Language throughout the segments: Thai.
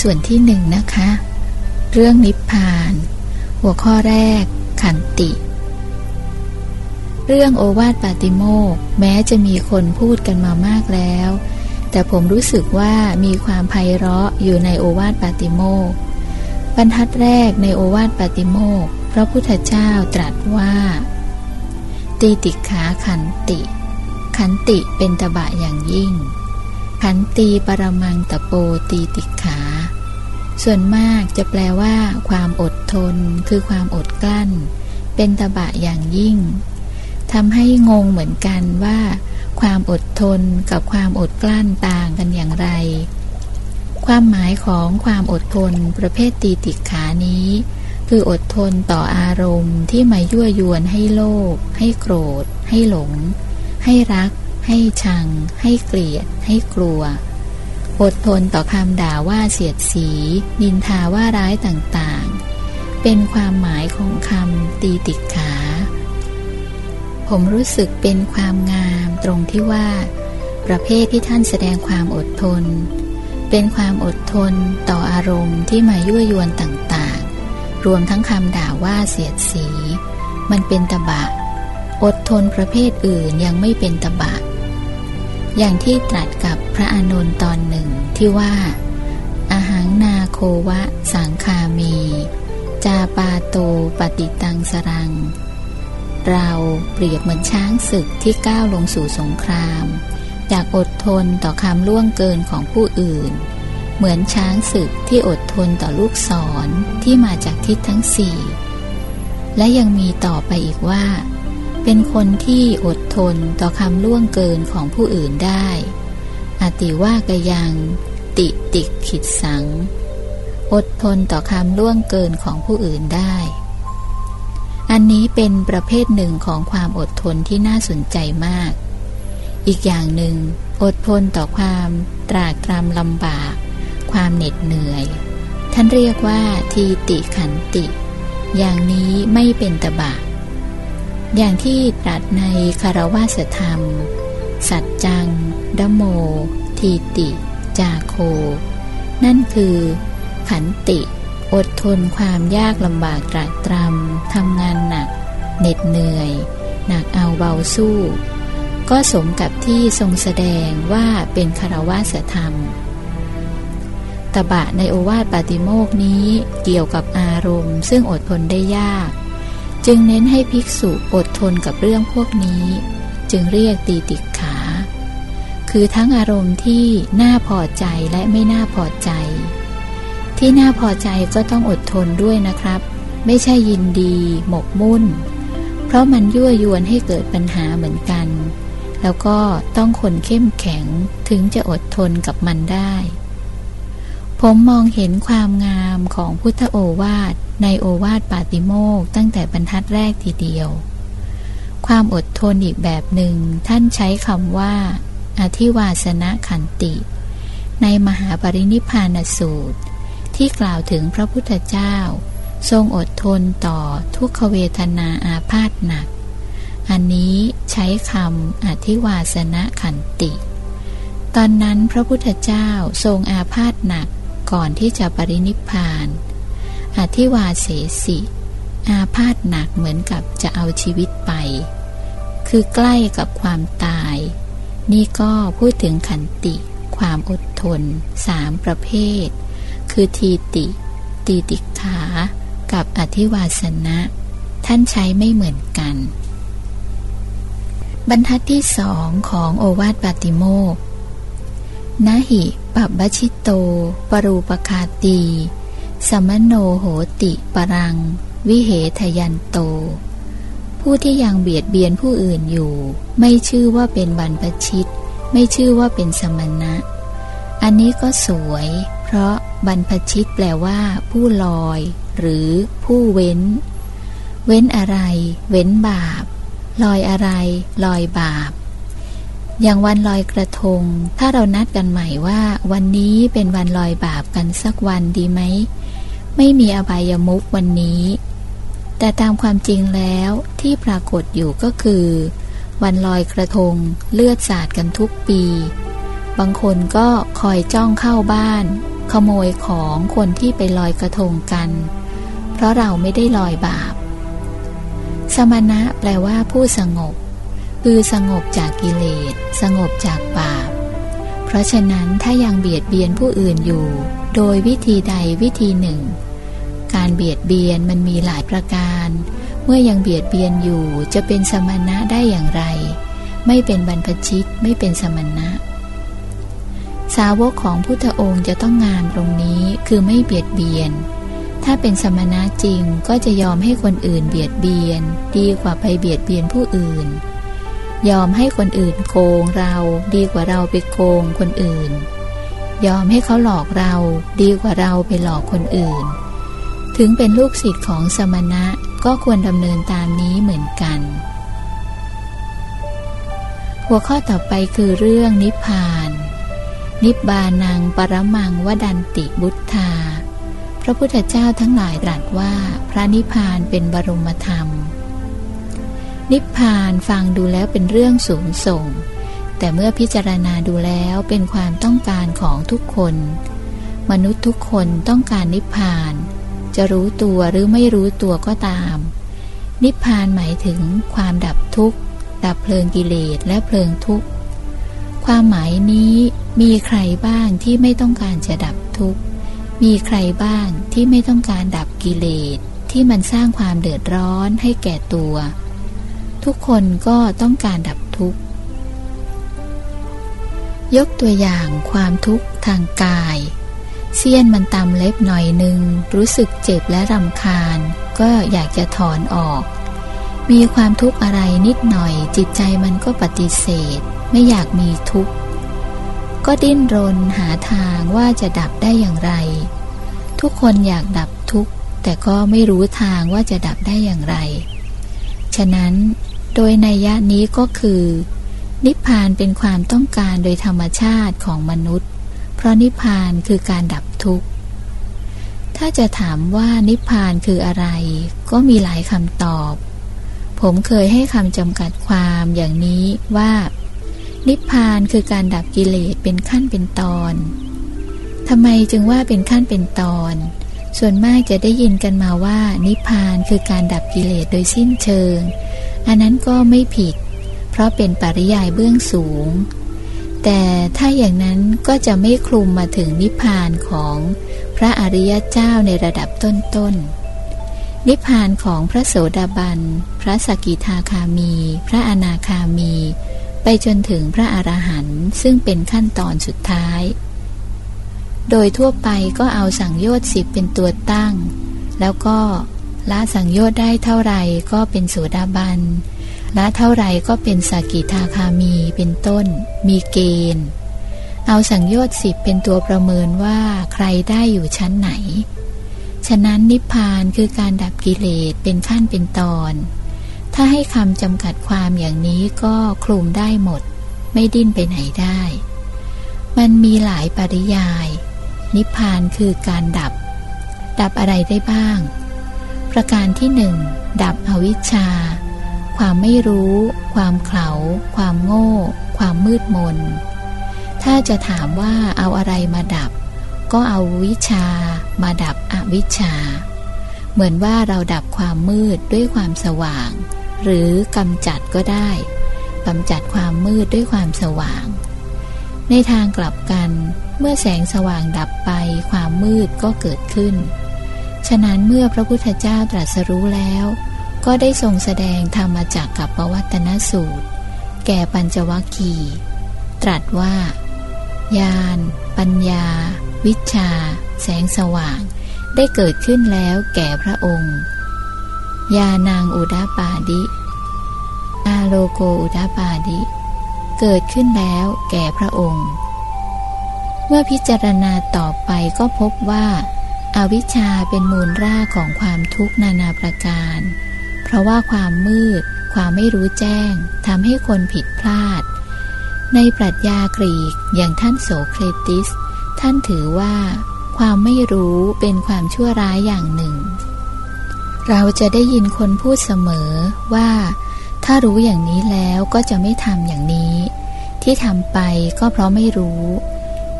ส่วนที่หนึ่งนะคะ เรื่องนิพพาน หัวข้อแรก ขันติ เรื่องโอวาทปาติโมกแม้จะมีคนพูดกันมามากแล้ว แต่ผมรู้สึกว่ามีความไพเราะอยู่ในโอวาทปาติโมกบรรทัดแรกในโอวาทปาติโมกพระพุทธเจ้าตรัสว่า ตีติขาขันติ ขันติเป็นตบะอย่างยิ่ง ขันตีปรมังตะโปตีติขา ส่วนมากจะแปลว่า ความอดทน คือความอดกลั้น เป็นตบะอย่างยิ่งทำให้งงเหมือนกันว่า ความอดทนกับความอดกลั้นต่างกันอย่างไร ความหมายของความอดทนประเภทตีติขานี้ คืออดทนต่ออารมณ์ที่มายั่วยวนให้โลภให้โกรธ ให้หลง ให้รัก ให้ชัง ให้เกลียด ให้กลัว อดทนต่อคำด่าว่าเสียดสี นินทาว่าร้ายต่างๆ เป็นความหมายของคำตีติขา ผมรู้สึกเป็นความงามตรงที่ว่า ประเภทที่ท่านแสดงความอดทน เป็นความอดทนต่ออารมณ์ที่มายั่วยวนต่างๆ รวมทั้งคำด่าว่าเสียดสี มันเป็นตบะอดทนประเภทอื่นยังไม่เป็นตบะ อย่างที่ตรัสกับพระอานนท์ตอนหนึ่งที่ว่าอาหังนาโควะสังคามีจาปาโตปฏิตังสรัง เราเปรียบเหมือนช้างศึกที่ก้าวลงสู่สงครามจากอดทนต่อคำล่วงเกินของผู้อื่น เหมือนช้างศึกที่อดทนต่อลูกศรที่มาจากทิศทั้งสี่ และยังมีต่อไปอีกว่า เป็นคนที่อดทนต่อคำล่วงเกินของผู้อื่นได้ อติว่ากยัง ติติขิดสัง อดทนต่อคำล่วงเกินของผู้อื่นได้ อันนี้เป็นประเภทหนึ่งของความอดทนที่น่าสนใจมาก อีกอย่างหนึ่ง อดทนต่อความตรากตรำลำบาก ความเหน็ดเหนื่อย ท่านเรียกว่าทีติขันติ อย่างนี้ไม่เป็นตบะ อย่างที่ตรัสในคารวาสธรรม สัจจังดโม ทีติ จาโค นั่นคือ ขันติ อดทนความยากลำบากตรากตรำทำงานหนัก เหน็ดเหนื่อย หนักเอาเบาสู้ ก็สมกับที่ทรงแสดงว่าเป็นคารวาสธรรม ตบะในโอวาทปาติโมกนี้เกี่ยวกับอารมณ์ ซึ่งอดทนได้ยาก จึงเน้นให้ภิกษุอดทนกับเรื่องพวกนี้ จึงเรียกตีติขา คือทั้งอารมณ์ที่น่าพอใจและไม่น่าพอใจ ที่น่าพอใจก็ต้องอดทนด้วยนะครับ ไม่ใช่ยินดี หมกมุ่น เพราะมันยั่วยวนให้เกิดปัญหาเหมือนกัน แล้วก็ต้องคนเข้มแข็งถึงจะอดทนกับมันได้ ผมมองเห็นความงามของพุทธโอวาทในโอวาทปาติโมกตั้งแต่บรรทัดแรกทีเดียว ความอดทนอีกแบบหนึ่งท่านใช้คำว่า อธิวาสนะขันติ ในมหาปรินิพพานสูตร ที่กล่าวถึงพระพุทธเจ้า ทรงอดทนต่อทุกขเวทนาอาพาธหนัก อันนี้ใช้คำอธิวาสนะขันติ ตอนนั้นพระพุทธเจ้าทรงอาพาธหนัก ก่อนที่จะปรินิพพานอธิวาเสสิ อาพาธหนักเหมือนกับจะเอาชีวิตไป คือใกล้กับความตาย นี่ก็พูดถึงขันติ ความอดทนสามประเภท คือทีติ ตีติขา กับอธิวาสนะ ท่านใช้ไม่เหมือนกัน บรรทัดที่สองของโอวาทปาติโมกนาหิ ปับบชิโต ปรูปคาตี สมโนโหติปรัง วิเหทยันโต ผู้ที่ยังเบียดเบียนผู้อื่นอยู่ ไม่ชื่อว่าเป็นบรรพชิต ไม่ชื่อว่าเป็นสมณะ อันนี้ก็สวย เพราะบรรพชิตแปลว่า ผู้ลอย หรือผู้เว้น เว้นอะไร เว้นบาป ลอยอะไร ลอยบาป อย่างวันลอยกระทง ถ้าเรานัดกันใหม่ว่า วันนี้เป็นวันลอยบาปกันสักวันดีไหม ไม่มีอบายมุกวันนี้ แต่ตามความจริงแล้วที่ปรากฏอยู่ก็คือ วันลอยกระทงเลือดสาดกันทุกปี บางคนก็คอยจ้องเข้าบ้าน ขโมยของคนที่ไปลอยกระทงกัน เพราะเราไม่ได้ลอยบาป สมณะแปลว่าผู้สงบ คือสงบจากกิเลส สงบจากบาป เพราะฉะนั้นถ้ายังเบียดเบียนผู้อื่นอยู่ โดยวิธีใดวิธีหนึ่ง การเบียดเบียนมันมีหลายประการ เมื่อยังเบียดเบียนอยู่จะเป็นสมณะได้อย่างไร ไม่เป็นบรรพชิตไม่เป็นสมณะ สาวกของพุทธองค์จะต้องงามตรงนี้คือไม่เบียดเบียนถ้าเป็นสมณะจริงก็จะยอมให้คนอื่นเบียดเบียน ดีกว่าไปเบียดเบียนผู้อื่น ยอมให้คนอื่นโกงเราดีกว่าเราไปโกงคนอื่น ยอมให้เขาหลอกเราดีกว่าเราไปหลอกคนอื่น ถึงเป็นลูกศิษย์ของสมณะก็ควรดำเนินตามนี้เหมือนกัน หัวข้อต่อไปคือเรื่องนิพพาน นิบานังปรมังวดันติบุตธา พระพุทธเจ้าทั้งหลายตรัสว่าพระนิพพานเป็นบรมธรรม นิพพานฟังดูแล้วเป็นเรื่องสูงส่ง แต่เมื่อพิจารณาดูแล้วเป็นความต้องการของทุกคน มนุษย์ทุกคนต้องการนิพพาน จะรู้ตัวหรือไม่รู้ตัวก็ตาม นิพพานหมายถึงความดับทุกข์ ดับเพลิงกิเลสและเพลิงทุกข์ ความหมายนี้มีใครบ้างที่ไม่ต้องการจะดับทุกข์ มีใครบ้างที่ไม่ต้องการดับกิเลสที่มันสร้างความเดือดร้อนให้แก่ตัว ทุกคนก็ต้องการดับทุกข์ ยกตัวอย่างความทุกข์ทางกาย เสี้ยนมันตำเล็บหน่อยหนึ่ง รู้สึกเจ็บและรำคาญ ก็อยากจะถอนออก มีความทุกข์อะไรนิดหน่อย จิตใจมันก็ปฏิเสธ ไม่อยากมีทุกข์ ก็ดิ้นรนหาทางว่าจะดับได้อย่างไร ทุกคนอยากดับทุกข์ แต่ก็ไม่รู้ทางว่าจะดับได้อย่างไร ฉะนั้น โดยในยะนี้ก็คือ นิพพานเป็นความต้องการโดยธรรมชาติของมนุษย์ เพราะนิพพานคือการดับทุกข์ ถ้าจะถามว่านิพพานคืออะไร ก็มีหลายคำตอบ ผมเคยให้คำจำกัดความอย่างนี้ว่า นิพพานคือการดับกิเลสเป็นขั้นเป็นตอนทำไมจึงว่าเป็นขั้นเป็นตอน ส่วนมากจะได้ยินกันมาว่า นิพพานคือการดับกิเลสโดยสิ้นเชิง อันนั้นก็ไม่ผิด เพราะเป็นปริยายเบื้องสูง แต่ถ้าอย่างนั้นก็จะไม่คลุมมาถึงนิพพานของพระอริยเจ้าในระดับต้นๆนิพพานของพระโสดาบัน พระสกิทาคามี พระอนาคามี ไปจนถึงพระอรหันต์ซึ่งเป็นขั้นตอนสุดท้าย โดยทั่วไปก็เอาสังโยชน์สิบเป็นตัวตั้ง แล้วก็ละสังโยชน์ได้เท่าไหร่ก็เป็นโสดาบันละเท่าไหร่ก็เป็นสกิทาคามีเป็นต้น มีเกณฑ์ เอาสังโยชน์สิบเป็นตัวประเมินว่าใครได้อยู่ชั้นไหน ฉะนั้นนิพพานคือการดับกิเลสเป็นขั้นเป็นตอน ถ้าให้คำจำกัดความอย่างนี้ก็คลุมได้หมด ไม่ดิ้นไปไหนได้ มันมีหลายปริยาย นิพพานคือการดับ ดับอะไรได้บ้าง ประการที่หนึ่งดับอวิชชา ความไม่รู้ ความเขลาความโง่ ความมืดมน ถ้าจะถามว่าเอาอะไรมาดับ ก็เอาวิชา มาดับอวิชชา เหมือนว่าเราดับความมืดด้วยความสว่าง หรือกำจัดก็ได้กำจัดความมืดด้วยความสว่าง ในทางกลับกัน เมื่อแสงสว่างดับไปความมืดก็เกิดขึ้น ฉะนั้นเมื่อพระพุทธเจ้าตรัสรู้แล้ว ก็ได้ทรงแสดงธรรมจักกับปวัตนสูตร แก่ปัญจวัคคีตรัสว่า ญาณ ปัญญา วิชา แสงสว่าง ได้เกิดขึ้นแล้วแก่พระองค์ยานางอุดาปาดิ อาโลโกอุดาปาดิ เกิดขึ้นแล้วแก่พระองค์ มื่อพิจารณาต่อไปก็พบว่าอาวิชชาเป็นมูลรากของความทุกข์นานาประการ เพราะว่าความมืด ความไม่รู้แจ้งทำให้คนผิดพลาด ในปรัชญากรีกอย่างท่านโสเครติส ท่านถือว่า ความไม่รู้เป็นความชั่วร้ายอย่างหนึ่ง เราจะได้ยินคนพูดเสมอว่า ถ้ารู้อย่างนี้แล้วก็จะไม่ทำอย่างนี้ ที่ทำไปก็เพราะไม่รู้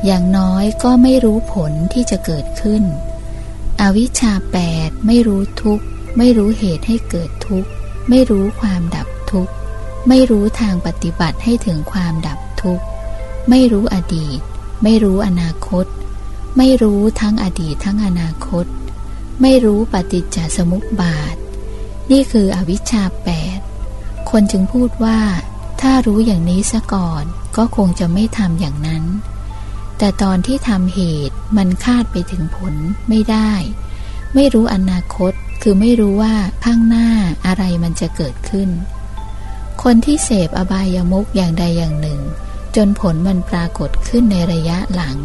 อย่างน้อยก็ไม่รู้ผลที่จะเกิดขึ้น อวิชชาแปดไม่รู้ทุกข์ ไม่รู้เหตุให้เกิดทุกข์ ไม่รู้ความดับทุกข์ ไม่รู้ทางปฏิบัติให้ถึงความดับทุกข์ ไม่รู้อดีต ไม่รู้อนาคต ไม่รู้ทั้งอดีตทั้งอนาคต ไม่รู้ปฏิจจสมุปบาท นี่คืออวิชชาแปดคนจึงพูดว่า ถ้ารู้อย่างนี้ซะก่อนก็คงจะไม่ทำอย่างนั้น แต่ตอนที่ทำเหตุมันคาดไปถึงผลไม่ได้ ไม่รู้อนาคตคือไม่รู้ว่าข้างหน้าอะไรมันจะเกิดขึ้น คนที่เสพอบายามุกอย่างใดอย่างหนึ่ง จนผลมันปรากฏขึ้นในระยะหลัง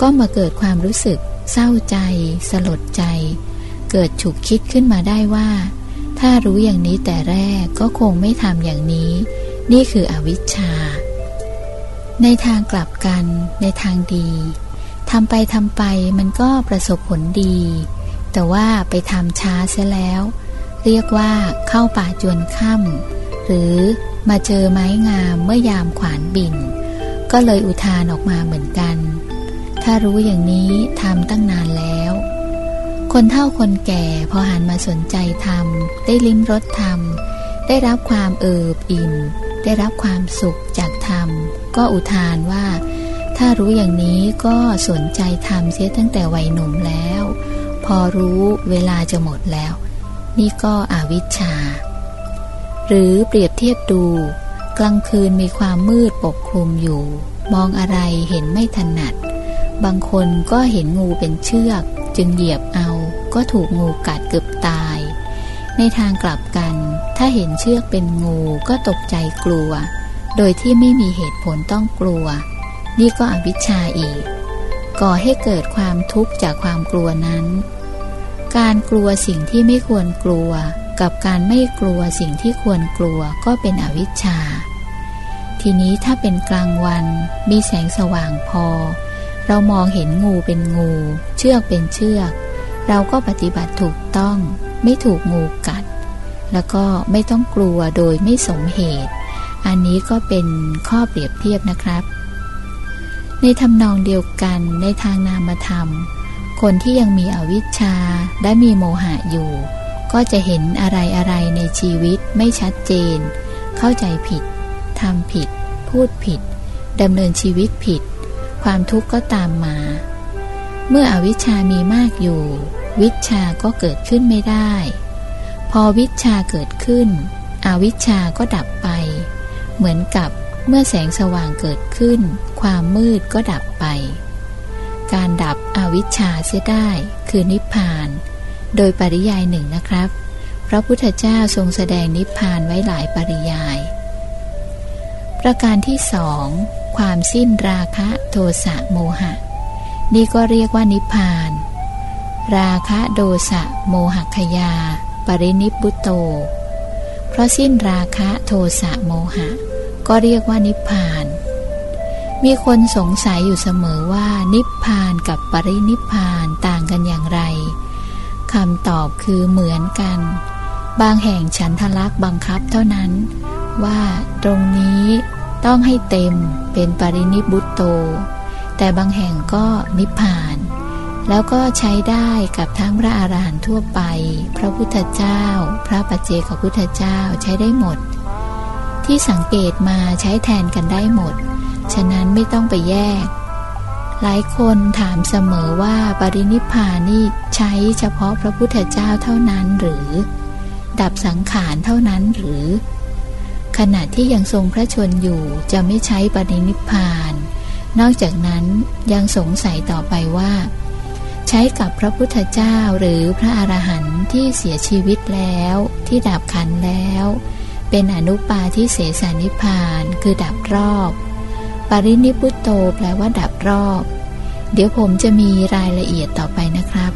ก็มาเกิดความรู้สึก เศร้าใจ สลดใจ เกิดฉุกคิดขึ้นมาได้ว่า ถ้ารู้อย่างนี้แต่แรกก็คงไม่ทำอย่างนี้ นี่คืออวิชชา ในทางกลับกันในทางดีทำไปทำไปมันก็ประสบผลดี แต่ว่าไปทำช้าเสียแล้ว เรียกว่าเข้าป่าจวนค่ำหรือมาเจอไม้งามเมื่อยามขวานบิน ก็เลยอุทานออกมาเหมือนกัน ถ้ารู้อย่างนี้ทำตั้งนานแล้ว คนเฒ่าคนแก่พอหันมาสนใจทำได้ลิ้มรสทำได้รับความเอิบอิ่ม ได้รับความสุขจากธรรม ก็อุทานว่า ถ้ารู้อย่างนี้ก็สนใจธรรมเสียตั้งแต่วัยหนุ่มแล้ว พอรู้เวลาจะหมดแล้ว นี่ก็อวิชชา หรือเปรียบเทียบดู กลางคืนมีความมืดปกคลุมอยู่ มองอะไรเห็นไม่ถนัด บางคนก็เห็นงูเป็นเชือก จึงเหยียบเอา ก็ถูกงูกัดเกือบตาย ในทางกลับกัน ถ้าเห็นเชือกเป็นงูก็ตกใจกลัว โดยที่ไม่มีเหตุผลต้องกลัว นี่ก็อวิชชาอีก ก่อให้เกิดความทุกข์จากความกลัวนั้น การกลัวสิ่งที่ไม่ควรกลัว กับการไม่กลัวสิ่งที่ควรกลัวก็เป็นอวิชชา ทีนี้ถ้าเป็นกลางวันมีแสงสว่างพอ เรามองเห็นงูเป็นงู เชือกเป็นเชือก เราก็ปฏิบัติถูกต้อง ไม่ถูกงูกัด แล้วก็ไม่ต้องกลัวโดยไม่สมเหตุ อันนี้ก็เป็นข้อเปรียบเทียบนะครับ ในทำนองเดียวกันในทางนามธรรม คนที่ยังมีอวิชชาและมีโมหะอยู่ ก็จะเห็นอะไรอะไรในชีวิตไม่ชัดเจน เข้าใจผิดทำผิด พูดผิดดำเนินชีวิตผิด ความทุกข์ก็ตามมา เมื่ออวิชชามีมากอยู่ วิชาก็เกิดขึ้นไม่ได้ พอวิชาเกิดขึ้น อวิชาก็ดับไป เหมือนกับเมื่อแสงสว่างเกิดขึ้น ความมืดก็ดับไป การดับอวิชชาเสียได้คือนิพพาน โดยปริยายหนึ่งนะครับ พระพุทธเจ้าทรงแสดงนิพพานไว้หลายปริยาย ประการที่สองความสิ้นราคะโทสะโมหะ นี่ก็เรียกว่านิพพาน ราคะโดสะโมหคยา ปรินิพุโต เพราะสิ้นราคะโทสะโมหะ ก็เรียกว่านิพพาน มีคนสงสัยอยู่เสมอว่า นิพพานกับปรินิพพานต่างกันอย่างไรคำตอบคือเหมือนกัน บางแห่งฉันทลักษ์บังคับเท่านั้น ว่าตรงนี้ต้องให้เต็มเป็นปรินิบุตโต แต่บางแห่งก็นิพพาน แล้วก็ใช้ได้กับทั้งพระอาหารหันต์ทั่วไป พระพุทธเจ้า พระปัจเจกพุทธเจ้าใช้ได้หมด ที่สังเกตมาใช้แทนกันได้หมด ฉะนั้นไม่ต้องไปแยก หลายคนถามเสมอว่าปรินิพานี่ใช้เฉพาะพระพุทธเจ้าเท่านั้นหรือ ดับสังขารเท่านั้นหรือ ขณะที่ยังทรงพระชนอยู่จะไม่ใช้ปรินิพาน นอกจากนั้นยังสงสัยต่อไปว่า ใช้กับพระพุทธเจ้าหรือพระอรหันต์ที่เสียชีวิตแล้ว ที่ดับขันแล้ว เป็นอนุปาที่เสสานิพานคือดับรอบ ปรินิพุตโตแปลว่าดับรอบ เดี๋ยวผมจะมีรายละเอียดต่อไปนะครับ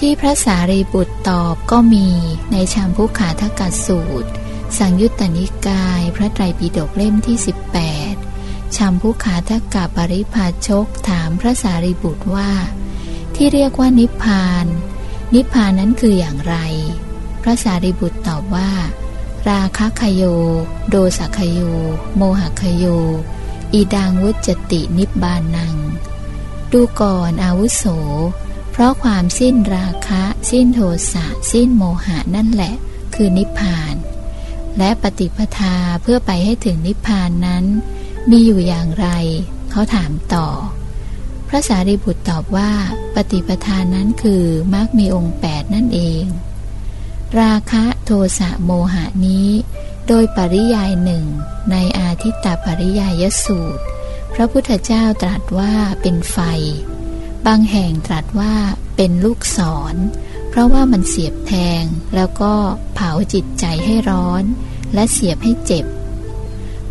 ที่พระสารีบุตรตอบก็มีในชามพุขาทกัดสูตร สังยุตตนิกาย พระไตรปิฎกเล่มที่ 18ชามพุขาทกับปริพาชกถามพระสารีบุตรว่า ที่เรียกว่านิพพาน นิพพานนั้นคืออย่างไร พระสารีบุตรตอบว่า ราคะคโย โดสัคโย โมหคโย อีดังวุจตินิบานัง ดูก่อนอาวุโส เพราะความสิ้นราคะ สิ้นโทสะ สิ้นโมหะนั่นแหละ คือนิพพาน และปฏิปทาเพื่อไปให้ถึงนิพพานนั้น มีอยู่อย่างไร เขาถามต่อ ระสารีบุตรตอบว่า ปฏิปทานนั้นคือมรรคมีองค์แปดนั่นเอง ราคะโทสะโมหะนี้ โดยปริยายหนึ่งในอาทิตตปริยายสูตร พระพุทธเจ้าตรัสว่าเป็นไฟ บางแห่งตรัสว่าเป็นลูกศร เพราะว่ามันเสียบแทงแล้วก็เผาจิตใจให้ร้อน และเสียบให้เจ็บ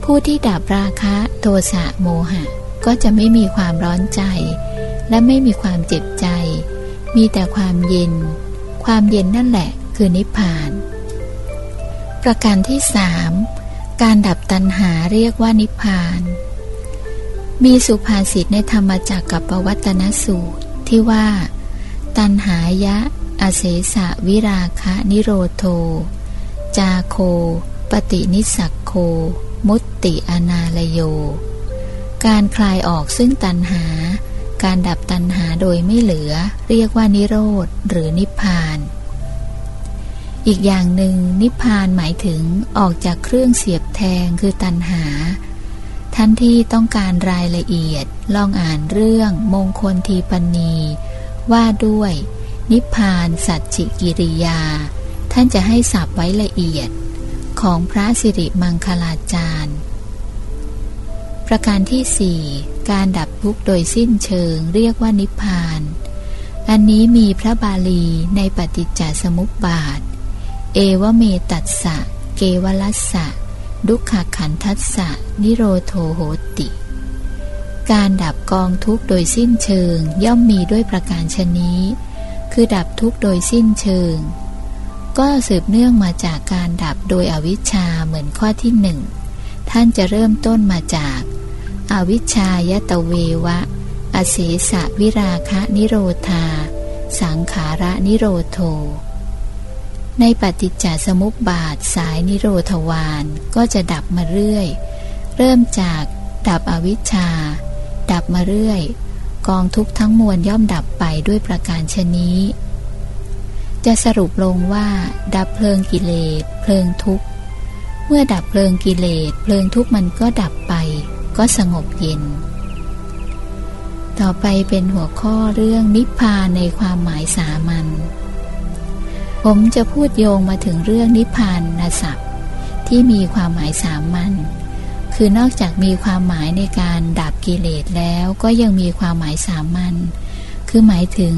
ผู้ที่ดับราคะโทสะโมหะ ก็จะไม่มีความร้อนใจ และไม่มีความเจ็บใจ มีแต่ความเย็น ความเย็นนั่นแหละคือนิพพาน ประการที่สามการดับตัณหาเรียกว่านิพพาน มีสุภาษิตในธรรมจักกับปวัตนสูตรที่ว่า ตัณหายะ อเสสะวิราคะนิโรโท จาโค ปฏินิสักโค มุตติอนาลโย การคลายออกซึ่งตัณหา การดับตัณหาโดยไม่เหลือ เรียกว่านิโรธหรือนิพพาน อีกอย่างหนึ่งนิพพานหมายถึงออกจากเครื่องเสียบแทงคือตัณหา ท่านที่ต้องการรายละเอียด ลองอ่านเรื่องมงคลทีปณี ว่าด้วย นิพพานสัจจิกิริยา ท่านจะให้สับไว้ละเอียด ของพระสิริมังคลาจารย์ ประการที่สี่การดับทุกข์โดยสิ้นเชิงเรียกว่านิพพาน อันนี้มีพระบาลีในปฏิจจสมุปบาท เอวเมตัสสะ เกวลัสสะ ดุขขันทัสสะ นิโรโทโหติ การดับกองทุกข์โดยสิ้นเชิงย่อมมีด้วยประการชนี้ คือดับทุกข์โดยสิ้นเชิง ก็สืบเนื่องมาจากการดับโดยอวิชชาเหมือนข้อที่หนึ่ง ท่านจะเริ่มต้นมาจาก อวิชชายตเววะ อเสสะวิราคะนิโรธา สังขาระนิโรโท ในปฏิจจสมุปบาทสายนิโรธวานก็จะดับมาเรื่อย เริ่มจากดับอวิชชา ดับมาเรื่อย กองทุกทั้งมวลย่อมดับไปด้วยประการชนี้ จะสรุปลงว่า ดับเพลิงกิเลสเพลิงทุกเมื่อดับเพลิงกิเลสเพลิงทุกมันก็ดับไป ก็สงบเย็น ต่อไปเป็นหัวข้อเรื่องนิพพานในความหมายสามัญ ผมจะพูดโยงมาถึงเรื่องนิพพานนศัพท์ที่มีความหมายสามัญ คือนอกจากมีความหมายในการดับกิเลสแล้วก็ยังมีความหมายสามัญ คือหมายถึง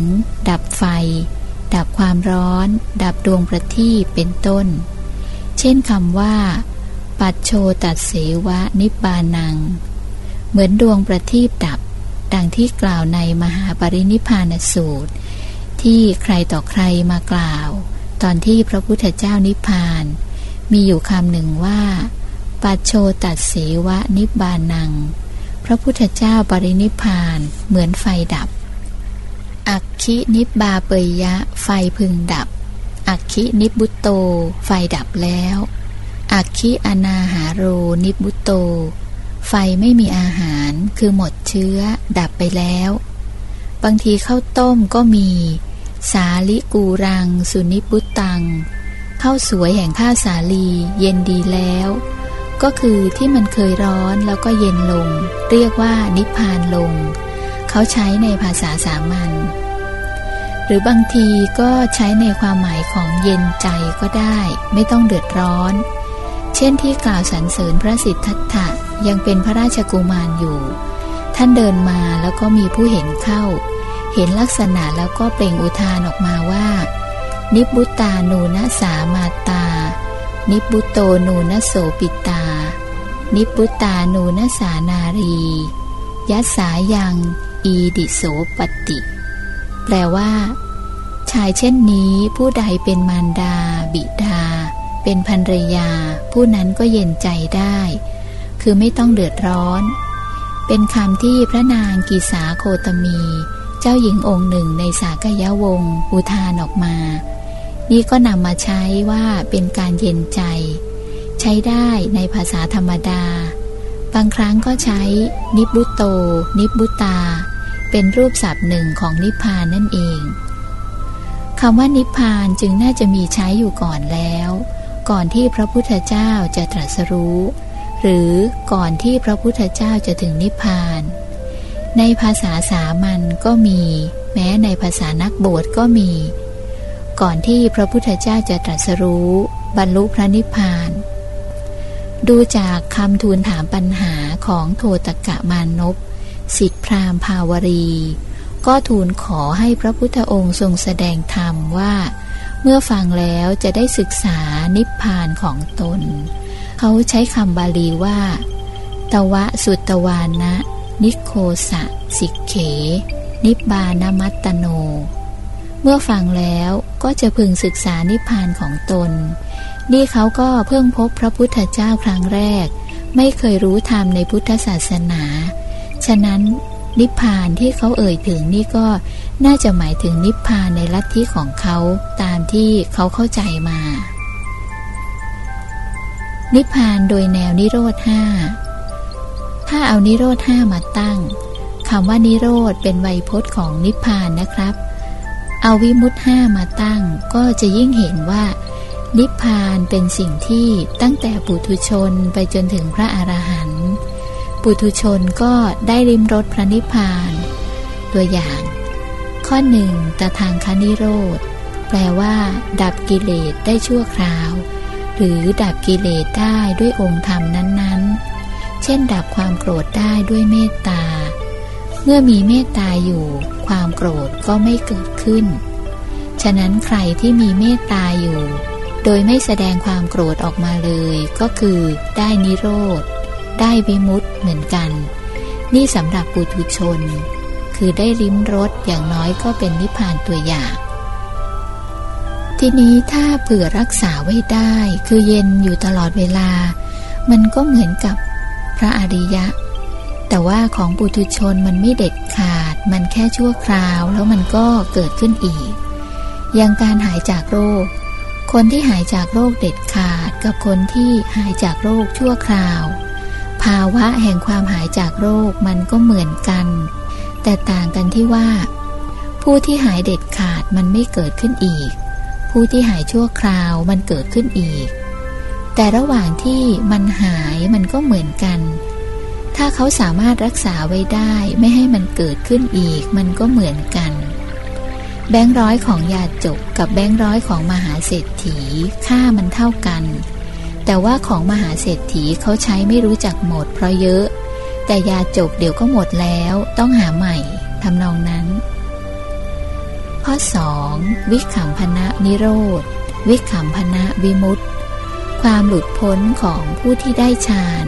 ดับไฟ ดับความร้อน ดับดวงประทีปเป็นต้น เช่นคำว่า ปัดโชตัดเสวะนิบานัง เหมือนดวงประทีปดับ ดังที่กล่าวในมหาปรินิพานสูตร ที่ใครต่อใครมากล่าว ตอนที่พระพุทธเจ้านิพพาน มีอยู่คำหนึ่งว่า ปัจโชตัดเสวะนิบานัง พระพุทธเจ้าปรินิพานเหมือนไฟดับ อักขินิบาเปยยะไฟพึงดับ อักขินิบุตโต ไฟดับแล้ว อักขิอนาหาโรนิบุตโต ไฟไม่มีอาหารคือหมดเชื้อ ดับไปแล้ว บางทีข้าวต้มก็มี สาลิกูรัง สุนิพุตังข้าวสวยแห่งข้าวสาลี เย็นดีแล้ว ก็คือที่มันเคยร้อนแล้วก็เย็นลง เรียกว่านิพพานลง เขาใช้ในภาษาสามัญหรือบางทีก็ใช้ในความหมายของเย็นใจก็ได้ ไม่ต้องเดือดร้อน เช่นที่กล่าวสรรเสริญพระสิทธัตถะยังเป็นพระราชกุมารอยู่ ท่านเดินมาแล้วก็มีผู้เห็นเข้า เห็นลักษณะแล้วก็เปล่งอุทานออกมาว่า นิบุตานูนสามาตา นิบุโตนูนโสปิตา นิบุตานูนสานารียัสายังอีดิโสปติ แปลว่า ชายเช่นนี้ผู้ใดเป็นมารดา บิดา เป็นภรรยา ผู้นั้นก็เย็นใจได้ คือไม่ต้องเดือดร้อน เป็นคำที่พระนางกีสาโคตมี เจ้าหญิงองค์หนึ่งในสากยวงศ์อุทานออกมา นี่ก็นำมาใช้ว่าเป็นการเย็นใจ ใช้ได้ในภาษาธรรมดา บางครั้งก็ใช้ นิบุตโต นิบุตา เป็นรูปศัพท์หนึ่งของนิพพานนั่นเองคำว่านิพพานจึงน่าจะมีใช้อยู่ก่อนแล้ว ก่อนที่พระพุทธเจ้าจะตรัสรู้ หรือก่อนที่พระพุทธเจ้าจะถึงนิพพาน ในภาษาสามัญก็มี แม้ในภาษานักบวชก็มี ก่อนที่พระพุทธเจ้าจะตรัสรู้ บรรลุพระนิพพาน ดูจากคำทูลถามปัญหาของโทตกะมานพสิทธิพรามภาวรี ก็ทูลขอให้พระพุทธองค์ทรงแสดงธรรมว่า เมื่อฟังแล้วจะได้ศึกษานิพพานของตน เขาใช้คำบาลีว่า ตวะสุตวานะ นิโคสะสิกเข นิบานมัตตโน เมื่อฟังแล้วก็จะพึงศึกษานิพพานของตน นี่เขาก็เพิ่งพบพระพุทธเจ้าครั้งแรก ไม่เคยรู้ธรรมในพุทธศาสนา ฉะนั้น นิพพานที่เขาเอ่ยถึงนี่ก็น่าจะหมายถึงนิพพานในลัทธิของเขาตามที่เขาเข้าใจมา นิพพานโดยแนวนิโรธห้าถ้าเอานิโรธห้ามาตั้งคำว่านิโรธเป็นไวยพจน์ของนิพพานนะครับ เอาวิมุตห้ามาตั้งก็จะยิ่งเห็นว่า นิพพานเป็นสิ่งที่ตั้งแต่ปุถุชนไปจนถึงพระอรหันต์ ปุถุชนก็ได้ริมรถพระนิพพาน ตัวอย่าง ข้อหนึ่งตทางคนิโรธ แปลว่า ดับกิเลสได้ชั่วคราว หรือดับกิเลสได้ด้วยองค์ธรรมนั้นๆ เช่น ดับความโกรธได้ด้วยเมตตา เมื่อมีเมตตาอยู่ ความโกรธก็ไม่เกิดขึ้น ฉะนั้นใครที่มีเมตตาอยู่ โดยไม่แสดงความโกรธออกมาเลย ก็คือได้นิโรธ ได้วิมุตต์เหมือนกัน นี่สำหรับปุถุชน คือได้ริมรสอย่างน้อยก็เป็นนิพพานตัวอย่าง ทีนี้ถ้าเผื่อรักษาไว้ได้ คือเย็นอยู่ตลอดเวลา มันก็เหมือนกับพระอริยะ แต่ว่าของปุถุชนมันไม่เด็ดขาด มันแค่ชั่วคราว แล้วมันก็เกิดขึ้นอีก อย่างการหายจากโรคคนที่หายจากโรคเด็ดขาดกับคนที่หายจากโรคชั่วคราว ภาวะแห่งความหายจากโรคมันก็เหมือนกัน แต่ต่างกันที่ว่า ผู้ที่หายเด็ดขาดมันไม่เกิดขึ้นอีก ผู้ที่หายชั่วคราวมันเกิดขึ้นอีก แต่ระหว่างที่มันหายมันก็เหมือนกัน ถ้าเขาสามารถรักษาไว้ได้ไม่ให้มันเกิดขึ้นอีกมันก็เหมือนกัน แบงค์ร้อยของยาจกกับแบงค์ร้อยของมหาเศรษฐีค่ามันเท่ากัน แต่ว่าของมหาเศรษฐีเขาใช้ไม่รู้จักหมดเพราะเยอะ แต่ยาจบเดี๋ยวก็หมดแล้วต้องหาใหม่ทำนองนั้น ข้อสองวิขำพนะนิโรธ วิขำพนะวิมุตตความหลุดพ้นของผู้ที่ได้ฌาน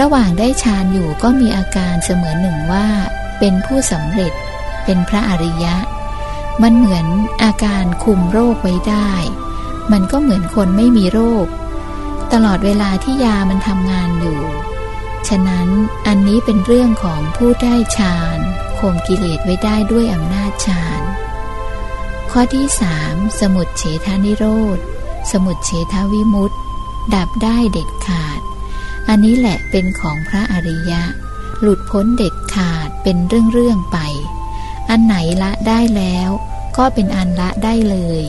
ระหว่างได้ฌานอยู่ก็มีอาการเสมือนหนึ่งว่า เป็นผู้สำเร็จ เป็นพระอริยะ มันเหมือนอาการคุมโรคไว้ได้ มันก็เหมือนคนไม่มีโรค ตลอดเวลาที่ยามันทำงานอยู่ ฉะนั้นอันนี้เป็นเรื่องของผู้ได้ฌานข่มกิเลสไว้ได้ด้วยอำนาจฌานข้อที่สามสมุดเฉทานิโรธ สมุดเฉทาวิมุตตดับได้เด็ดขาด อันนี้แหละเป็นของพระอริยะ หลุดพ้นเด็ดขาดเป็นเรื่องๆไป อันไหนละได้แล้ว ก็เป็นอันละได้เลย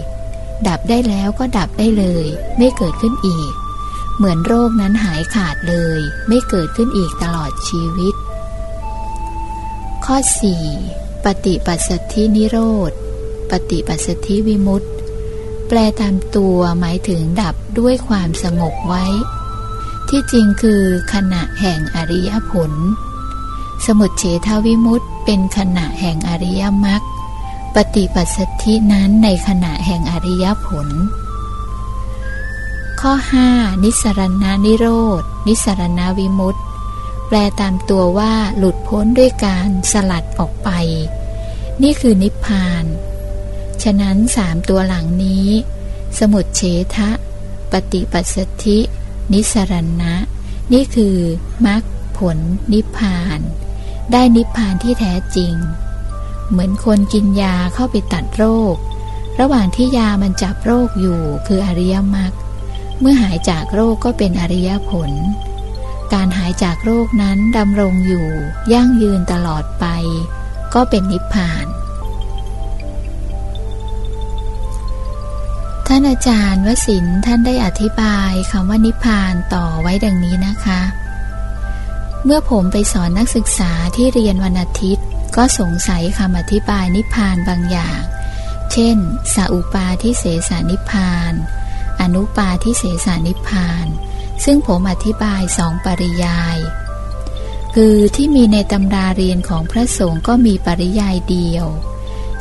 ดับได้แล้วก็ดับได้เลย ไม่เกิดขึ้นอีก เหมือนโรคนั้นหายขาดเลย ไม่เกิดขึ้นอีกตลอดชีวิต ข้อ 4. ปฏิปัสสธินิโรธ ปฏิปัสสธิวิมุตต์แปลตามตัวหมายถึงดับด้วยความสงบไว้ ที่จริงคือขณะแห่งอริยผล สมุดเฉทวิมุตต์เป็นขณะแห่งอริยมรรคปฏิปัสสธินั้นในขณะแห่งอริยผล ข้อ 5 นิสรณานิโรธนิสรณาวิมุตต์แปลตามตัวว่าหลุดพ้นด้วยการสลัดออกไป นี่คือนิพพาน ฉะนั้นสามตัวหลังนี้ สมุดเฉทะ ปฏิปัสสธิ นิสรณะ นี่คือมรรคผลนิพพาน ได้นิพพานที่แท้จริง เหมือนคนกินยาเข้าไปตัดโรค ระหว่างที่ยามันจับโรคอยู่คืออริยมรรค เมื่อหายจากโรคก็เป็นอริยผล การหายจากโรคนั้นดำรงอยู่ยั่งยืนตลอดไป ก็เป็นนิพพาน ท่านอาจารย์วสินท่านได้อธิบายคำว่านิพพานต่อไว้ดังนี้นะคะ เมื่อผมไปสอนนักศึกษาที่เรียนวันอาทิตย์ ก็สงสัยคำอธิบายนิพพานบางอย่าง เช่นสัอุปาทิเสสานิพพาน อนุปาทิเสสานิพาน ซึ่งผมอธิบายสองปริยาย คือที่มีในตำราเรียนของพระสงฆ์ก็มีปริยายเดียว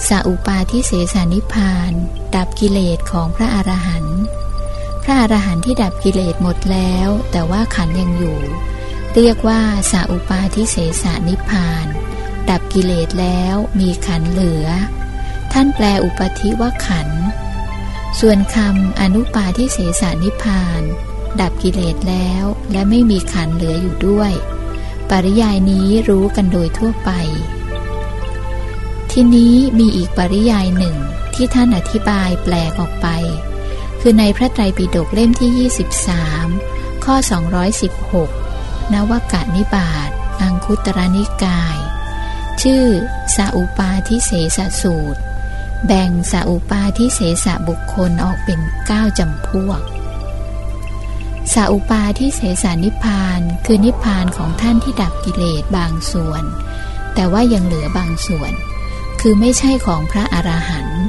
สาอุปาทิเสสานิพาน ดับกิเลสของพระอรหันต์พระอรหันต์ที่ดับกิเลสหมดแล้ว แต่ว่าขันยังอยู่ เรียกว่าสาอุปาทิเสสานิพาน ดับกิเลสแล้วมีขันเหลือ ท่านแปลอุปธิว่าขัน ส่วนคำอนุปาทิเสสานิพาน ดับกิเลสแล้วและไม่มีขันเหลืออยู่ด้วย ปริยายนี้รู้กันโดยทั่วไป ที่นี้มีอีกปริยายหนึ่งที่ท่านอธิบายแปลกออกไป คือในพระไตรปิฎกเล่มที่ 23 ข้อ 216 นวกะนิบาตอังคุตรนิกาย ชื่อ สาอุปาทิเสสสูตร แบ่งสาอุปาทิเสสบุคคลออกเป็นเก้าจำพวกสาอุปาที่เสสานิพาน คือนิพานของท่านที่ดับกิเลสบางส่วน แต่ว่ายังเหลือบางส่วน คือไม่ใช่ของพระอรหันต์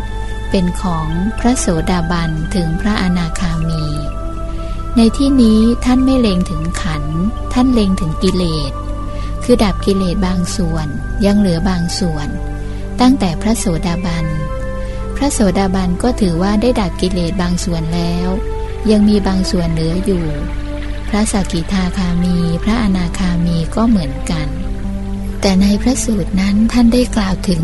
เป็นของพระโสดาบันถึงพระอนาคามี ในที่นี้ท่านไม่เล็งถึงขัน ท่านเล็งถึงกิเลส คือดับกิเลสบางส่วน ยังเหลือบางส่วน ตั้งแต่พระโสดาบัน ระโสดาบันก็ถือว่าได้ดับกิเลสบางส่วนแล้ว ยังมีบางส่วนเหลืออยู่ พระสกิทาคามี พระอนาคามีก็เหมือนกัน แต่ในพระสูตรนั้นท่านได้กล่าวถึง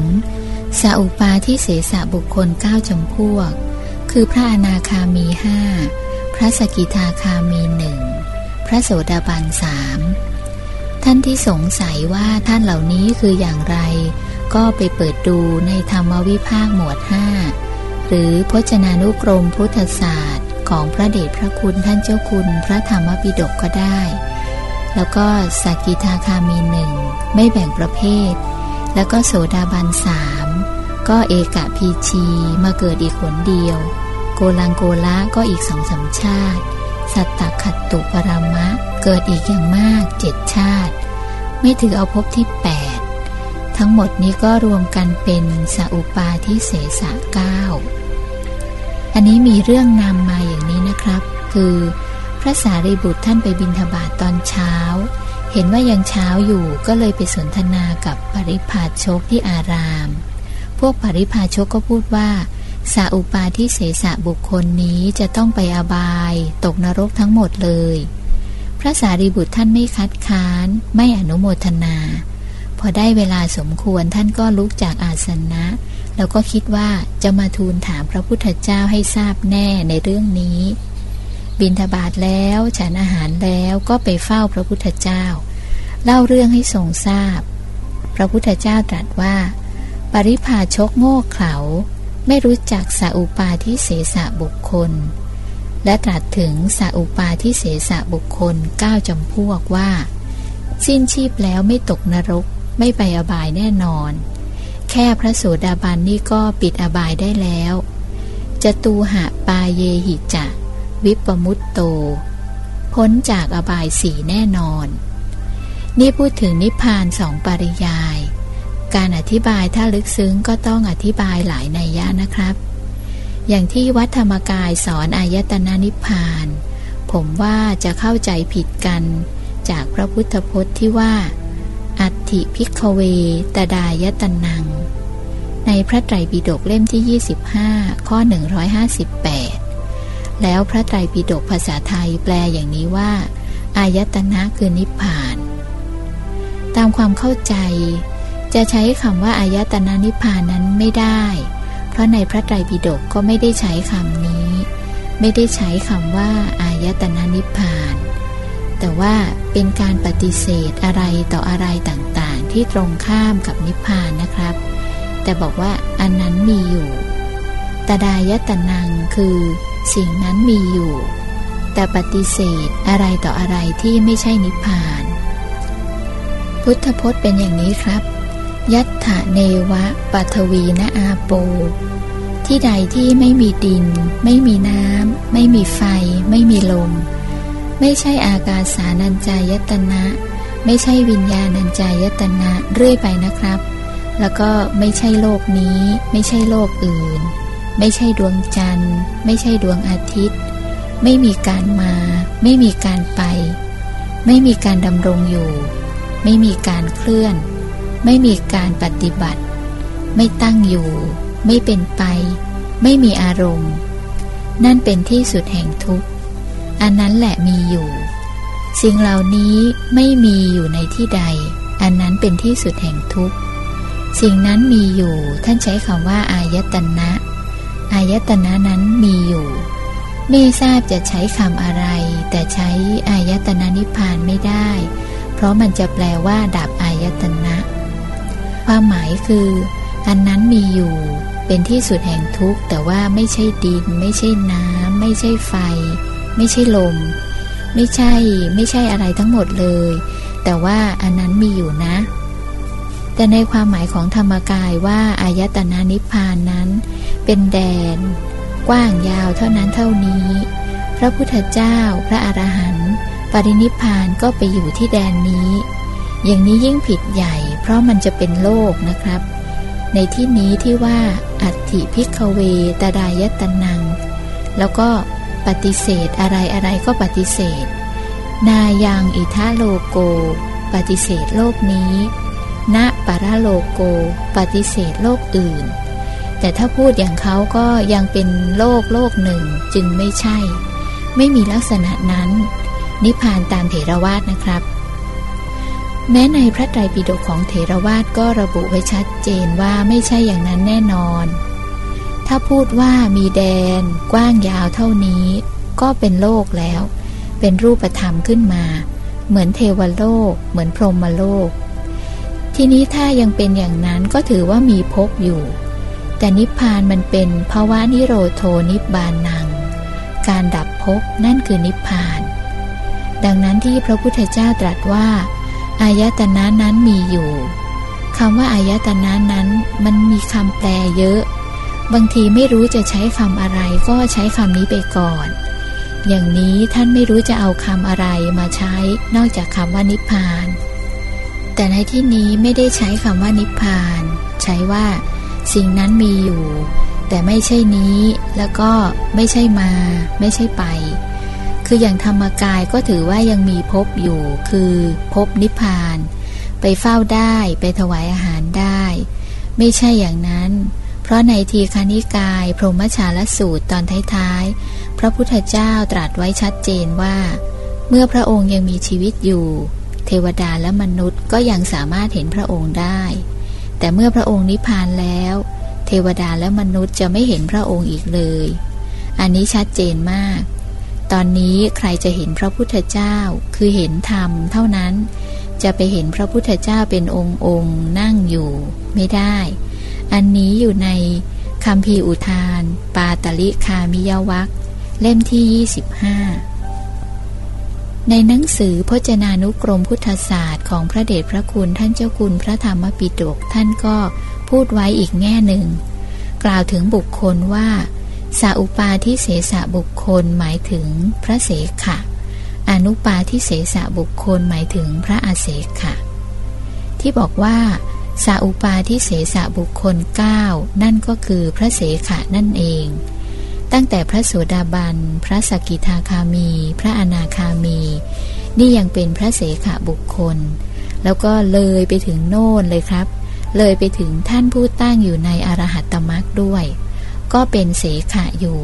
สาอุปาที่เสสะบุคคลเก้าจำพวก คือพระอนาคามีห้าพระสกิทาคามีหนึ่งพระโสดาบันสามท่านที่สงสัยว่าท่านเหล่านี้คืออย่างไร ก็ไปเปิดดูในธรรมวิภาคหมวดห้าหรือพจนานุกรมพุทธศาสตร์ ของพระเดชพระคุณท่านเจ้าคุณพระธรรมปิฎกก็ได้ แล้วก็สกิทาคามีหนึ่งไม่แบ่งประเภท แล้วก็โสดาบันสามก็เอกะพีชีมาเกิดอีกหนเดียว โกลังโกละก็อีกสองสาชาติ สัตตขัตตุปรามะเกิดอีกอย่างมากเจ็ดชาติ ไม่ถือเอาพบที่แปด ทั้งหมดนี้ก็รวมกันเป็นสอุปาทิเสสะเก้าอันนี้มีเรื่องนำมาอย่างนี้นะครับ คือพระสารีบุตรท่านไปบินทบาทตอนเช้า เห็นว่ายังเช้าอยู่ก็เลยไปสนทนากับปริพาชกที่อาราม พวกปริพาชกก็พูดว่าสาอุปาทิเสสะบุคคลนี้จะต้องไปอบาย ตกนรกทั้งหมดเลย พระสารีบุตรท่านไม่คัดค้าน ไม่อนุโมทนา พอได้เวลาสมควรท่านก็ลุกจากอาสนะ แล้วก็คิดว่าจะมาทูลถามพระพุทธเจ้าให้ทราบแน่ในเรื่องนี้ บินทบาทแล้วฉันอาหารแล้วก็ไปเฝ้าพระพุทธเจ้า เล่าเรื่องให้ทรงทราบ พระพุทธเจ้าตรัสว่า ปริพาชกโง่เขลาไม่รู้จักสาอุปาทิเสสะบุคคล และตรัสถึงสาอุปาทิเสสะบุคคลเก้าจำพวกว่า สิ้นชีพแล้วไม่ตกนรก ไม่ไปอบายแน่นอน แค่พระโสดาบันนี่ก็ปิดอบายได้แล้วจะตูหะปาเยหิจะ วิปมุตโต พ้นจากอบายสีแน่นอน นี่พูดถึงนิพพานสองปริยาย การอธิบายถ้าลึกซึ้งก็ต้องอธิบายหลายในยยะนะครับ อย่างที่วัดธรรมกายสอนอายตนะนิพพาน ผมว่าจะเข้าใจผิดกันจากพระพุทธพจน์ที่ว่า อัติพิกเวตดายตนัง ในพระไตรปิฎกเล่มที่ 25 ข้อ 158 แล้วพระไตรปิฎกภาษาไทยแปลอย่างนี้ว่า อายตนะคือนิพพาน ตามความเข้าใจ จะใช้คำว่าอายตนะนิพพานนั้นไม่ได้ เพราะในพระไตรปิฎกก็ไม่ได้ใช้คำนี้ ไม่ได้ใช้คำว่าอายตนะนิพพาน แต่ว่าเป็นการปฏิเสธอะไรต่ออะไรต่างๆ ที่ตรงข้ามกับนิพพานนะครับ แต่บอกว่าอันนั้นมีอยู่ตดายตนังคือ สิ่งนั้นมีอยู่ แต่ปฏิเสธอะไรต่ออะไรที่ไม่ใช่นิพพาน พุทธพจน์เป็นอย่างนี้ครับ ยัตถะเนวะปัทวีนะอาโป ที่ใดที่ไม่มีดิน ไม่มีน้ำไม่มีไฟ ไม่มีลม ไม่ใช่อากาสานัญจายตนะ ไม่ใช่วิญญาณัญจายตนะเรื่อยไปนะครับ แล้วก็ไม่ใช่โลกนี้ ไม่ใช่โลกอื่น ไม่ใช่ดวงจันทร์ ไม่ใช่ดวงอาทิตย์ ไม่มีการมา ไม่มีการไป ไม่มีการดำรงอยู่ ไม่มีการเคลื่อน ไม่มีการปฏิบัติ ไม่ตั้งอยู่ ไม่เป็นไป ไม่มีอารมณ์ นั่นเป็นที่สุดแห่งทุกข์ อันนั้นแหละมีอยู่ สิ่งเหล่านี้ไม่มีอยู่ในที่ใด อันนั้นเป็นที่สุดแห่งทุกข์ สิ่งนั้นมีอยู่ ท่านใช้คำว่าอายตนะ อายตนะนั้นมีอยู่ ไม่ทราบจะใช้คำอะไร แต่ใช้อายตนะนิพพานไม่ได้ เพราะมันจะแปลว่าดับอายตนะ ความหมายคือ อันนั้นมีอยู่เป็นที่สุดแห่งทุกข์แต่ว่าไม่ใช่ดิน ไม่ใช่น้ำ ไม่ใช่ไฟ ไม่ใช่ลม ไม่ใช่ ไม่ใช่อะไรทั้งหมดเลย แต่ว่าอันนั้นมีอยู่นะ แต่ในความหมายของธรรมกายว่าอายตนะนิพพานนั้น เป็นแดน กว้างยาวเท่านั้นเท่านี้ พระพุทธเจ้า พระอรหันต์ปรินิพานก็ไปอยู่ที่แดนนี้ อย่างนี้ยิ่งผิดใหญ่ เพราะมันจะเป็นโลกนะครับ ในที่นี้ที่ว่าอัติพิกเวตดายตนัง แล้วก็ ปฏิเสธอะไรอะไรก็ปฏิเสธ นายังอิทาโลโก ปฏิเสธโลกนี้ณปารโลโก ปฏิเสธโลกอื่น แต่ถ้าพูดอย่างเขาก็ยังเป็นโลกโลกหนึ่งจึงไม่ใช่ ไม่มีลักษณะนั้น นิพพานตามเถรวาทนะครับ แม้ในพระไตรปิฎกของเถรวาทก็ระบุไว้ชัดเจนว่าไม่ใช่อย่างนั้นแน่นอน ถ้าพูดว่ามีแดน กว้างยาวเท่านี้ ก็เป็นโลกแล้ว เป็นรูปธรรมขึ้นมา เหมือนเทวโลก เหมือนพรหมโลก ทีนี้ถ้ายังเป็นอย่างนั้นก็ถือว่ามีภพอยู่ แต่นิพพานมันเป็นภาวะนิโรโทนิบานัง การดับภพนั่นคือนิพพาน ดังนั้นที่พระพุทธเจ้าตรัสว่า อายตนะนั้นมีอยู่คำว่าอายตนะนั้นมันมีคำแปลเยอะ บางทีไม่รู้จะใช้คำอะไรก็ใช้คำนี้ไปก่อน อย่างนี้ท่านไม่รู้จะเอาคำอะไรมาใช้นอกจากคำว่านิพพาน แต่ในที่นี้ไม่ได้ใช้คำว่านิพพาน ใช้ว่า สิ่งนั้นมีอยู่ แต่ไม่ใช่นี้ แล้วก็ไม่ใช่มา ไม่ใช่ไป คืออย่างธรรมกายก็ถือว่ายังมีภพอยู่ คือภพนิพพาน ไปเฝ้าได้ไปถวายอาหารได้ ไม่ใช่อย่างนั้น เพราะในทีคานิกาย พรหมชาลสูตรตอนท้ายๆ พระพุทธเจ้าตรัสไว้ชัดเจนว่า เมื่อพระองค์ยังมีชีวิตอยู่ เทวดาและมนุษย์ก็ยังสามารถเห็นพระองค์ได้ แต่เมื่อพระองค์นิพพานแล้ว เทวดาและมนุษย์จะไม่เห็นพระองค์อีกเลย อันนี้ชัดเจนมาก ตอนนี้ใครจะเห็นพระพุทธเจ้า คือเห็นธรรมเท่านั้น จะไปเห็นพระพุทธเจ้าเป็นองค์องค์นั่งอยู่ ไม่ได้ อันนี้อยู่ในคำพีอุทาน ปาตลิคามิยวัคเล่มที่ 25 ในหนังสือพจนานุกรมพุทธศาสตร์ของพระเดชพระคุณท่านเจ้าคุณพระธรรมปิฎกท่านก็พูดไว้อีกแง่หนึ่ง กล่าวถึงบุคคลว่าสาอุปาทิเสสะบุคคลหมายถึงพระเสขะ อนุปาทิเสสะบุคคลหมายถึงพระอาเสขะ ที่บอกว่า สาอุปาทิเสสะบุคคลเก้านั่นก็คือพระเสขะนั่นเอง ตั้งแต่พระโสดาบัน พระสกิทาคามี พระอนาคามี นี่ยังเป็นพระเสขบุคคล แล้วก็เลยไปถึงโน่นเลยครับ เลยไปถึงท่านผู้ตั้งอยู่ในอรหัตตมรักด้วย ก็เป็นเสขะอยู่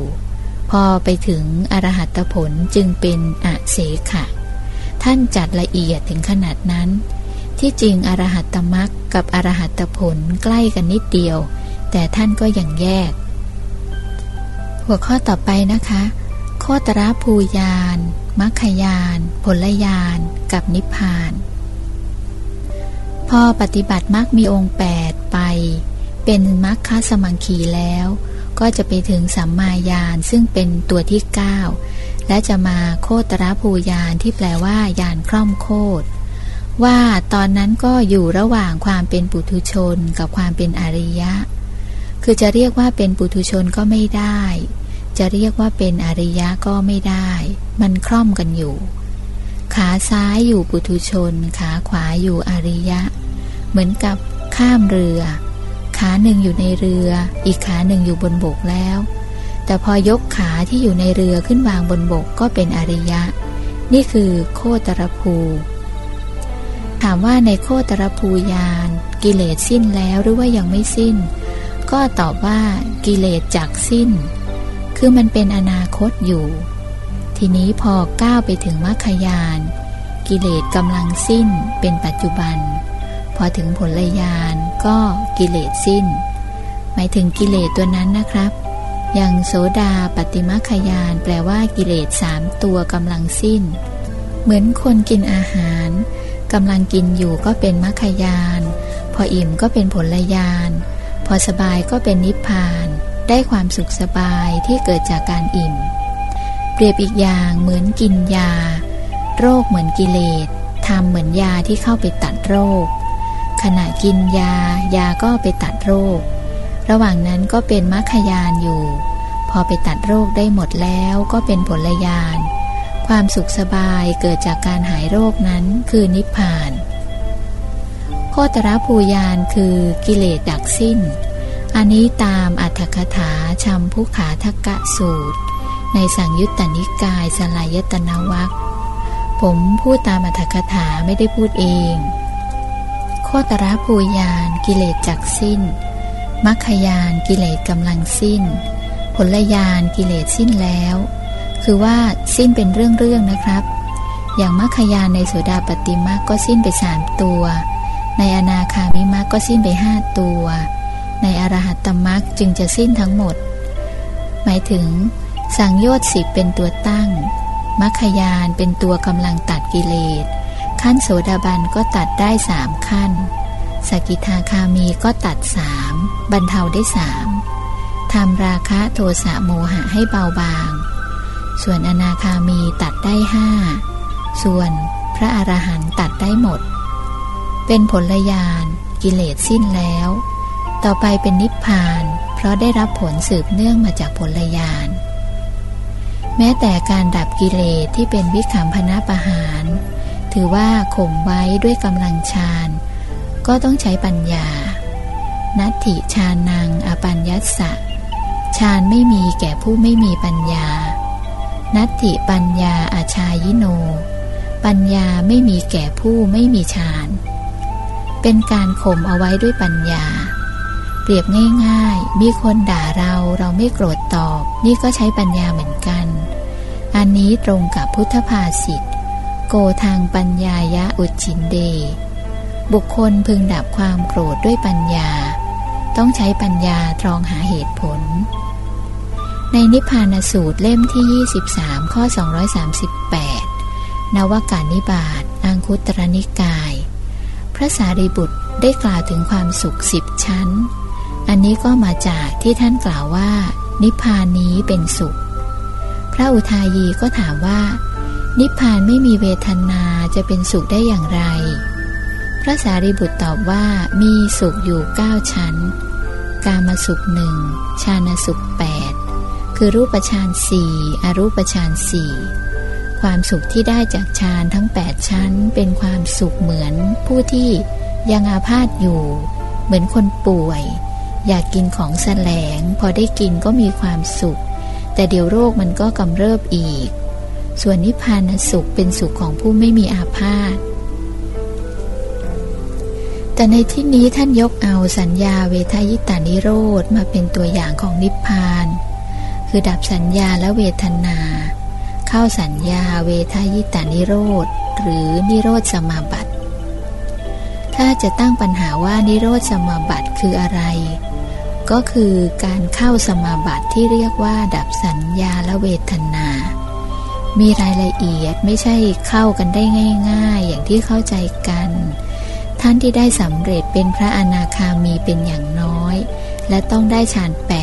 พอไปถึงอรหัตผลจึงเป็นอเสขะ ท่านจัดละเอียดถึงขนาดนั้น ที่จริงอรหัตตมรักกับอรหัตผลใกล้กันนิดเดียว แต่ท่านก็ยังแยก หัวข้อต่อไปนะคะโคตรภูยานมัคคยาน ผลยาน กับนิพพาน พอปฏิบัติมัคมีองค์แปดไป เป็นมัคคสมังคีแล้ว ก็จะไปถึงสัมมาญาณซึ่งเป็นตัวที่เก้าและจะมาโคตรภูยานที่แปลว่ายานคล่อมโคตร ว่าตอนนั้นก็อยู่ระหว่างความเป็นปุถุชนกับความเป็นอริยะ คือจะเรียกว่าเป็นปุถุชนก็ไม่ได้ จะเรียกว่าเป็นอริยะก็ไม่ได้ มันคล่อมกันอยู่ ขาซ้ายอยู่ปุถุชน ขาขวาอยู่อริยะ เหมือนกับข้ามเรือ ขาหนึ่งอยู่ในเรือ อีกขาหนึ่งอยู่บนบกแล้ว แต่พอยกขาที่อยู่ในเรือขึ้นวางบนบกก็เป็นอริยะ นี่คือโคตรภู ถามว่าในโคตรภูยานกิเลสสิ้นแล้วหรือว่ายังไม่สิ้น ก็ตอบว่ากิเลสจักสิ้น คือมันเป็นอนาคตอยู่ ทีนี้พอก้าวไปถึงมรรคยาน กิเลสกำลังสิ้นเป็นปัจจุบัน พอถึงผลยานก็กิเลสสิ้น หมายถึงกิเลสตัวนั้นนะครับ อย่างโสดาปฏิมาคยานแปลว่ากิเลสสามตัวกำลังสิ้น เหมือนคนกินอาหาร กำลังกินอยู่ก็เป็นมัคคยาน พออิ่มก็เป็นผลยาน พอสบายก็เป็นนิพพาน ได้ความสุขสบายที่เกิดจากการอิ่ม เปรียบอีกอย่างเหมือนกินยา โรคเหมือนกิเลสทำเหมือนยาที่เข้าไปตัดโรค ขณะกินยา ยาก็ไปตัดโรค ระหว่างนั้นก็เป็นมัคคยานอยู่ พอไปตัดโรคได้หมดแล้วก็เป็นผลยาน ความสุขสบายเกิดจากการหายโรคนั้นคือนิพพาน โคตรภูยานคือกิเลสดักสิ้น อันนี้ตามอัธกถาชัมพุขาทกะสูตร ในสังยุตตนิกายสลายตนาวัคผมพูดตามอัธกถาไม่ได้พูดเอง โคตรภูยานกิเลสจักสิ้น มัคคยานกิเลสกำลังสิ้น ผลยานกิเลสสิ้นแล้ว คือว่าสิ้นเป็นเรื่องๆนะครับ อย่างมัคคยานในโสดาปฏิมาก็สิ้นไปสามตัว ในอนาคามิมักก็สิ้นไปห้าตัว ในอรหัตตมักจึงจะสิ้นทั้งหมด หมายถึง สังโยชน์สิบเป็นตัวตั้งมัคคยานเป็นตัวกำลังตัดกิเลส ขั้นโสดาบันก็ตัดได้สามขั้น สกิทาคามีก็ตัดสามบรรเทาได้สามทำราคะโทสะโมหะให้เบาบาง ส่วนอนาคามีตัดได้ห้า ส่วนพระอรหันต์ตัดได้หมด เป็นผลยานกิเลสสิ้นแล้ว ต่อไปเป็นนิพพาน เพราะได้รับผลสืบเนื่องมาจากผลยานแม้แต่การดับกิเลสที่เป็นวิขำพนะประหาร ถือว่าข่มไว้ด้วยกำลังฌานก็ต้องใช้ปัญญา นัตถิฌานังอปัญญัสสะฌานไม่มีแก่ผู้ไม่มีปัญญา นัตถิปัญญาอาชายิโน ปัญญาไม่มีแก่ผู้ไม่มีฌาน เป็นการข่มเอาไว้ด้วยปัญญา เปรียบง่ายๆ มีคนด่าเราเราไม่โกรธตอบ นี่ก็ใช้ปัญญาเหมือนกัน อันนี้ตรงกับพุทธภาษิตโกทางปัญญายะอุจินเด บุคคลพึงดับความโกรธด้วยปัญญา ต้องใช้ปัญญาตรองหาเหตุผล ในนิพพานสูตรเล่มที่ 23 ข้อ 238 นวากานิบาตอังคุตรนิกาย พระสารีบุตรได้กล่าวถึงความสุขสิบชั้น อันนี้ก็มาจากที่ท่านกล่าวว่า นิพพานนี้เป็นสุข พระอุทายีก็ถามว่า นิพพานไม่มีเวทนาจะเป็นสุขได้อย่างไร พระสารีบุตรตอบว่ามีสุขอยู่เก้าชั้น กามสุขหนึ่งชาณสุขแปด คือรูปฌานสี่อรูปฌานสี่ความสุขที่ได้จากฌานทั้งแปดชั้น เป็นความสุขเหมือนผู้ที่ยังอาพาธอยู่ เหมือนคนป่วย อยากกินของแสลง พอได้กินก็มีความสุข แต่เดี๋ยวโรคมันก็กำเริบอีก ส่วนนิพพานสุขเป็นสุขของผู้ไม่มีอาพาธแต่ในที่นี้ท่านยกเอาสัญญาเวทายตานิโรธมาเป็นตัวอย่างของนิพพาน คือดับสัญญาและเวทนา เข้าสัญญาเวทายตานิโรธ หรือนิโรธสมาบัติ ถ้าจะตั้งปัญหาว่านิโรธสมาบัติคืออะไร ก็คือการเข้าสมาบัติที่เรียกว่า ดับสัญญาและเวทนา มีรายละเอียดไม่ใช่เข้ากันได้ง่าย ๆ อย่างที่เข้าใจกัน ท่านที่ได้สำเร็จเป็นพระอนาคามีเป็นอย่างน้อย และต้องได้ฌานแปด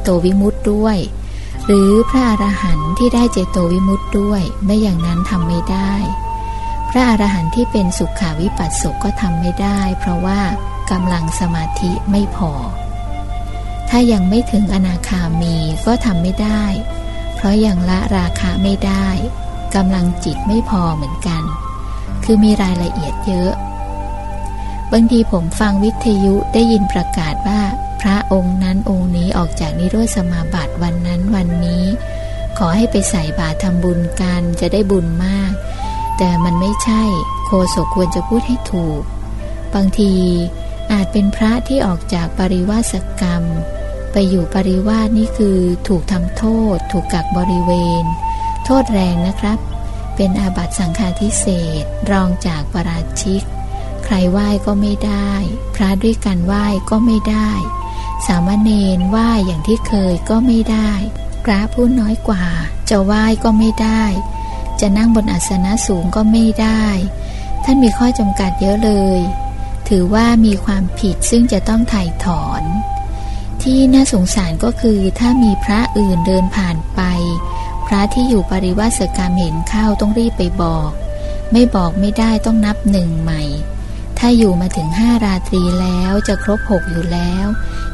โตวิมุตต์ด้วย หรือพระอรหันต์ที่ได้เจโตวิมุตต์ด้วย ไม่อย่างนั้นทำไม่ได้ พระอรหันต์ที่เป็นสุขาวิปัสสกก็ทำไม่ได้ เพราะว่ากำลังสมาธิไม่พอ ถ้ายังไม่ถึงอนาคามีก็ทำไม่ได้ เพราะยังละราคะไม่ได้กำลังจิตไม่พอเหมือนกัน คือมีรายละเอียดเยอะบางทีผมฟังวิทยุได้ยินประกาศว่า พระองค์นั้นองค์นี้ออกจากนิโรธสมาบัติวันนั้นวันนี้ ขอให้ไปใส่บาตรทำบุญกันจะได้บุญมาก แต่มันไม่ใช่โคศกควรจะพูดให้ถูก บางทีอาจเป็นพระที่ออกจากปริวาสกรรม ไปอยู่ปริวาสนี่คือถูกทำโทษ ถูกกักบริเวณ โทษแรงนะครับ เป็นอาบัติสังฆาทิเศษรองจากปราชิก ใครไหว้ก็ไม่ได้ พระด้วยกันไหว้ก็ไม่ได้ สามเณรไหว้อย่างที่เคยก็ไม่ได้ พระผู้น้อยกว่า จะไหว้ก็ไม่ได้ จะนั่งบนอาสนะสูงก็ไม่ได้ ท่านมีข้อจำกัดเยอะเลย ถือว่ามีความผิดซึ่งจะต้องถ่ายถอน ที่น่าสงสารก็คือถ้ามีพระอื่นเดินผ่านไป พระที่อยู่ปริวาสกรรมเห็นเข้าต้องรีบไปบอก ไม่บอกไม่ได้ต้องนับหนึ่งใหม่ ถ้าอยู่มาถึงห้าราตรีแล้วจะครบหกอยู่แล้ว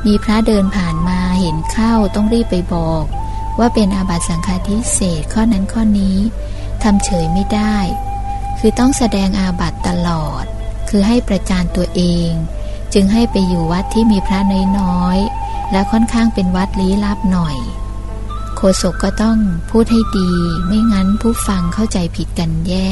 มีพระเดินผ่านมาเห็นเข้าต้องรีบไปบอก ว่าเป็นอาบัติสังฆาทิเศษข้อนั้นข้อนี้ทำเฉยไม่ได้ คือต้องแสดงอาบัติตลอด คือให้ประจานตัวเอง จึงให้ไปอยู่วัดที่มีพระน้อยๆและค่อนข้างเป็นวัดลี้ลับหน่อย โคศกก็ต้องพูดให้ดี ไม่งั้นผู้ฟังเข้าใจผิดกันแย่